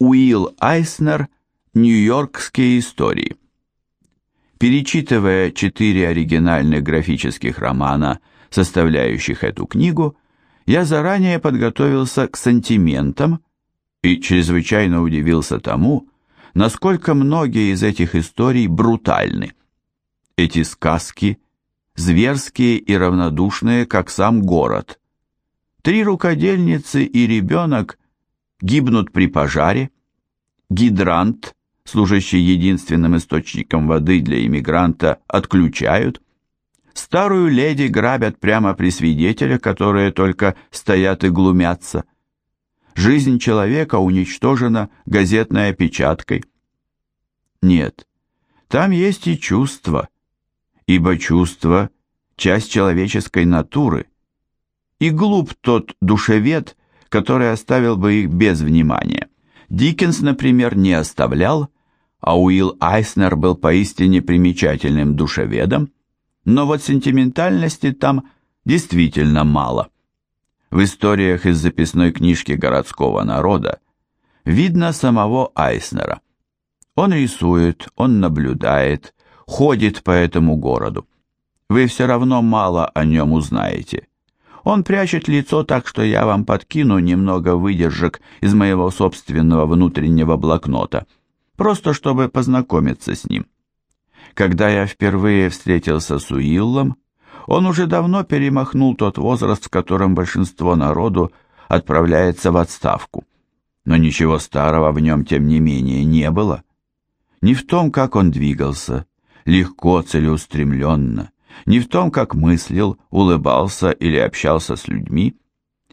Уилл Айснер «Нью-Йоркские истории». Перечитывая четыре оригинальных графических романа, составляющих эту книгу, я заранее подготовился к сантиментам и чрезвычайно удивился тому, насколько многие из этих историй брутальны. Эти сказки зверские и равнодушные, как сам город. Три рукодельницы и ребенок гибнут при пожаре, гидрант служащий единственным источником воды для иммигранта, отключают. Старую леди грабят прямо при свидетелях, которые только стоят и глумятся. Жизнь человека уничтожена газетной опечаткой. Нет, там есть и чувства, ибо чувства – часть человеческой натуры. И глуп тот душевед, который оставил бы их без внимания. Диккенс, например, не оставлял, а Уилл Айснер был поистине примечательным душеведом, но вот сентиментальности там действительно мало. В историях из записной книжки городского народа видно самого Айснера. Он рисует, он наблюдает, ходит по этому городу. Вы все равно мало о нем узнаете. Он прячет лицо так, что я вам подкину немного выдержек из моего собственного внутреннего блокнота – просто чтобы познакомиться с ним. Когда я впервые встретился с Уиллом, он уже давно перемахнул тот возраст, в котором большинство народу отправляется в отставку. Но ничего старого в нем, тем не менее, не было. Не в том, как он двигался, легко, целеустремленно, не в том, как мыслил, улыбался или общался с людьми,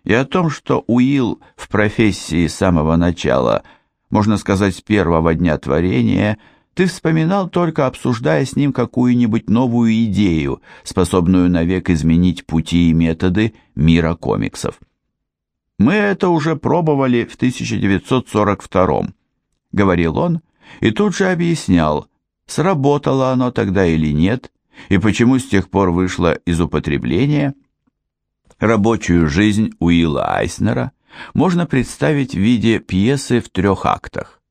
и о том, что Уилл в профессии с самого начала – можно сказать, с первого дня творения, ты вспоминал только обсуждая с ним какую-нибудь новую идею, способную навек изменить пути и методы мира комиксов. «Мы это уже пробовали в 1942 говорил он, и тут же объяснял, сработало оно тогда или нет, и почему с тех пор вышло из употребления. Рабочую жизнь Уилла Айснера можно представить в виде пьесы в трех актах.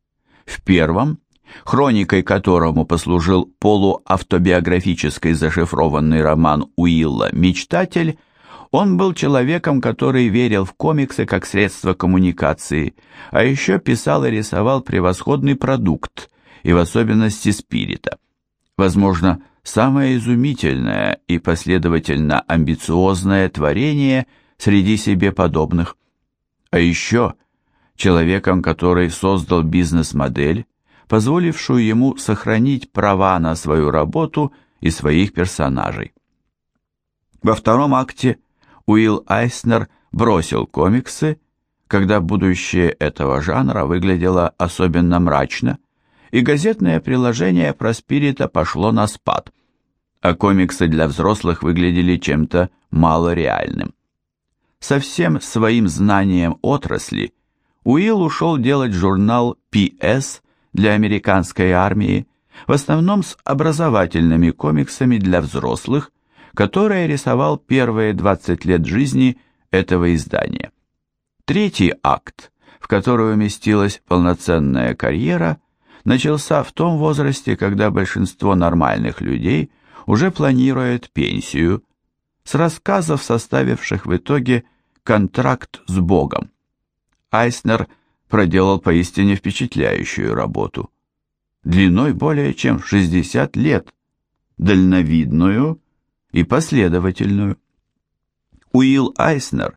В первом, хроникой которому послужил полуавтобиографический зашифрованный роман Уилла «Мечтатель», он был человеком, который верил в комиксы как средство коммуникации, а еще писал и рисовал превосходный продукт, и в особенности спирита. Возможно, самое изумительное и последовательно амбициозное творение среди себе подобных – а еще человеком, который создал бизнес-модель, позволившую ему сохранить права на свою работу и своих персонажей. Во втором акте Уилл Айснер бросил комиксы, когда будущее этого жанра выглядело особенно мрачно, и газетное приложение про спирита пошло на спад, а комиксы для взрослых выглядели чем-то малореальным. Со всем своим знанием отрасли Уилл ушел делать журнал PS для американской армии, в основном с образовательными комиксами для взрослых, которые рисовал первые 20 лет жизни этого издания. Третий акт, в который уместилась полноценная карьера, начался в том возрасте, когда большинство нормальных людей уже планирует пенсию, с рассказов, составивших в итоге контракт с Богом. Айснер проделал поистине впечатляющую работу. Длиной более чем 60 лет, дальновидную и последовательную. Уилл Айснер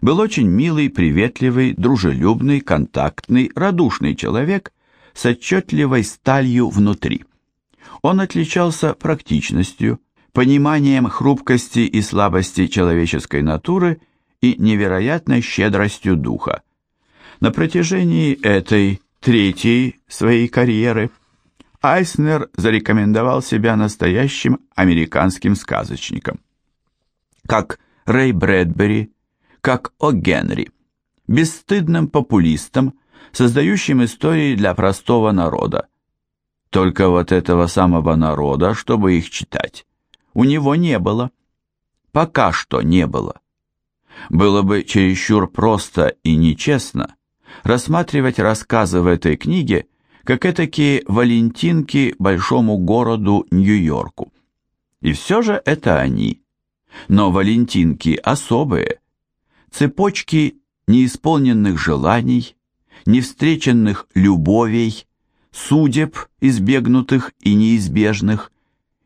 был очень милый, приветливый, дружелюбный, контактный, радушный человек с отчетливой сталью внутри. Он отличался практичностью, пониманием хрупкости и слабости человеческой натуры и невероятной щедростью духа. На протяжении этой третьей своей карьеры Айснер зарекомендовал себя настоящим американским сказочником. Как Рэй Брэдбери, как О. Генри, бесстыдным популистом, создающим истории для простого народа. Только вот этого самого народа, чтобы их читать, у него не было. Пока что не было. Было бы чересчур просто и нечестно рассматривать рассказы в этой книге как этакие валентинки большому городу Нью-Йорку. И все же это они. Но валентинки особые. Цепочки неисполненных желаний, невстреченных любовей, судеб, избегнутых и неизбежных,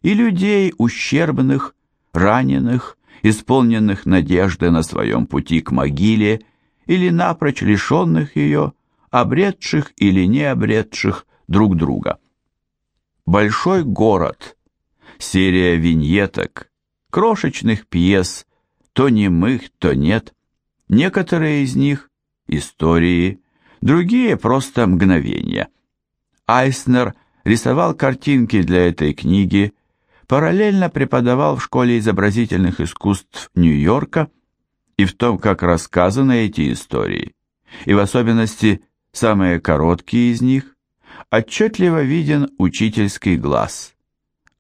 и людей ущербных, раненых, исполненных надежды на своем пути к могиле или напрочь лишенных ее, обретших или не обретших друг друга. Большой город, серия виньеток, крошечных пьес, то немых, то нет. Некоторые из них – истории, другие – просто мгновения. Айснер рисовал картинки для этой книги, параллельно преподавал в школе изобразительных искусств Нью-Йорка и в том, как рассказаны эти истории, и в особенности самые короткие из них, отчетливо виден учительский глаз.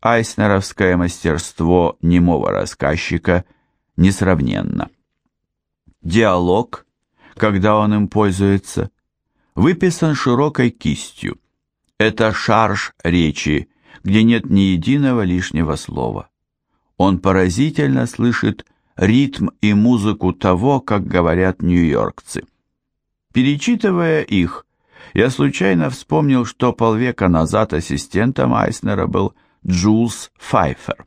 Айснеровское мастерство немого рассказчика несравненно. Диалог, когда он им пользуется, выписан широкой кистью. Это шарж речи, где нет ни единого лишнего слова. Он поразительно слышит ритм и музыку того, как говорят нью-йоркцы. Перечитывая их, я случайно вспомнил, что полвека назад ассистентом Айснера был Джулс Файфер.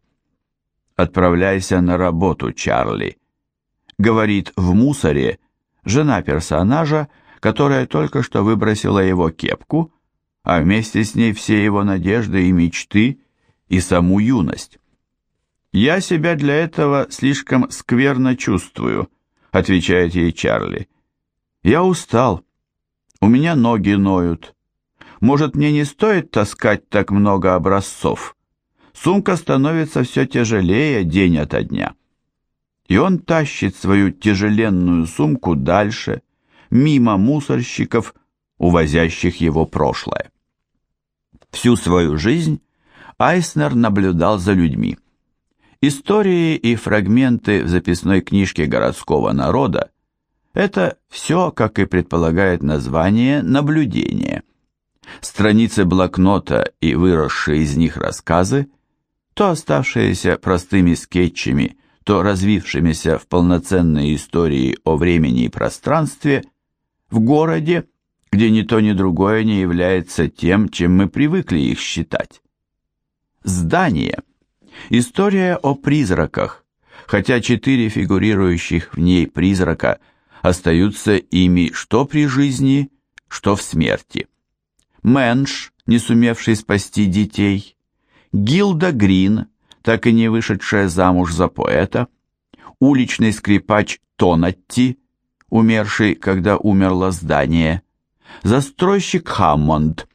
«Отправляйся на работу, Чарли», — говорит в мусоре жена персонажа, которая только что выбросила его кепку, а вместе с ней все его надежды и мечты и саму юность. «Я себя для этого слишком скверно чувствую», — отвечает ей Чарли. «Я устал. У меня ноги ноют. Может, мне не стоит таскать так много образцов? Сумка становится все тяжелее день ото дня». И он тащит свою тяжеленную сумку дальше, мимо мусорщиков, увозящих его прошлое. Всю свою жизнь Айснер наблюдал за людьми. Истории и фрагменты в записной книжке городского народа – это все, как и предполагает название, наблюдение. Страницы блокнота и выросшие из них рассказы, то оставшиеся простыми скетчами, то развившимися в полноценные истории о времени и пространстве, в городе – где ни то, ни другое не является тем, чем мы привыкли их считать. Здание. История о призраках, хотя четыре фигурирующих в ней призрака остаются ими что при жизни, что в смерти. Мэнш, не сумевший спасти детей, Гилда Грин, так и не вышедшая замуж за поэта, уличный скрипач Тонатти, умерший, когда умерло здание, Застройщик Хаммонд,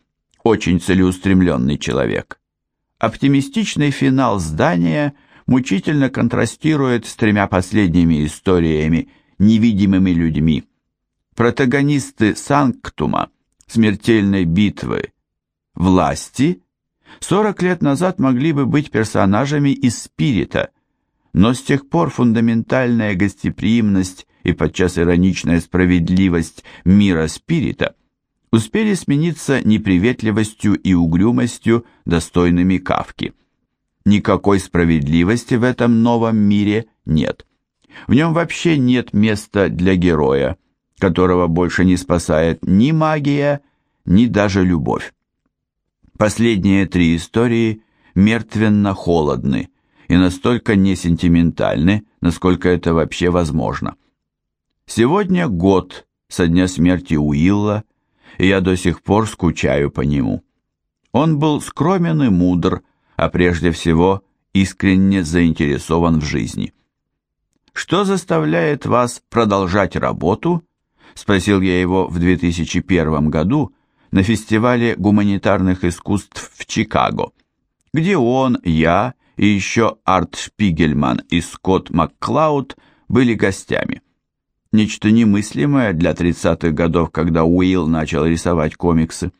очень целеустремленный человек. Оптимистичный финал здания мучительно контрастирует с тремя последними историями невидимыми людьми. Протагонисты Санктума, смертельной битвы, власти, 40 лет назад могли бы быть персонажами из «Спирита», но с тех пор фундаментальная гостеприимность и подчас ироничная справедливость мира «Спирита» успели смениться неприветливостью и угрюмостью, достойными Кавки. Никакой справедливости в этом новом мире нет. В нем вообще нет места для героя, которого больше не спасает ни магия, ни даже любовь. Последние три истории мертвенно холодны и настолько несентиментальны, насколько это вообще возможно. Сегодня год со дня смерти Уилла, и я до сих пор скучаю по нему. Он был скромен и мудр, а прежде всего искренне заинтересован в жизни. «Что заставляет вас продолжать работу?» – спросил я его в 2001 году на фестивале гуманитарных искусств в Чикаго, где он, я и еще Арт Шпигельман и Скотт Макклауд были гостями нечто немыслимое для 30-х годов, когда Уилл начал рисовать комиксы.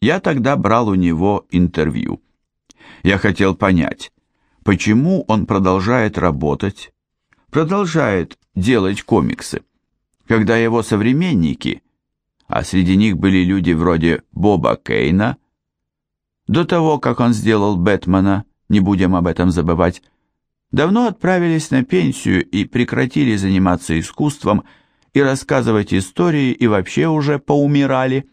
Я тогда брал у него интервью. Я хотел понять, почему он продолжает работать, продолжает делать комиксы, когда его современники, а среди них были люди вроде Боба Кейна. До того, как он сделал Бэтмена, не будем об этом забывать, давно отправились на пенсию и прекратили заниматься искусством и рассказывать истории и вообще уже поумирали.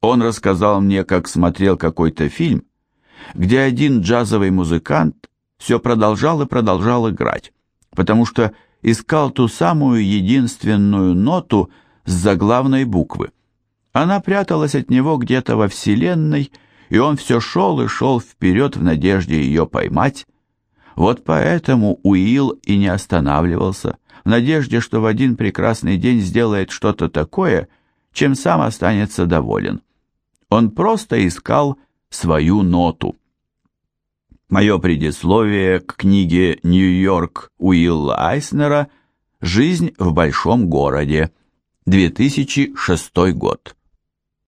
Он рассказал мне, как смотрел какой-то фильм, где один джазовый музыкант все продолжал и продолжал играть, потому что искал ту самую единственную ноту с заглавной буквы. Она пряталась от него где-то во Вселенной, и он все шел и шел вперед в надежде ее поймать. Вот поэтому Уилл и не останавливался, в надежде, что в один прекрасный день сделает что-то такое, чем сам останется доволен. Он просто искал свою ноту. Мое предисловие к книге «Нью-Йорк» Уилла Айснера «Жизнь в большом городе», 2006 год.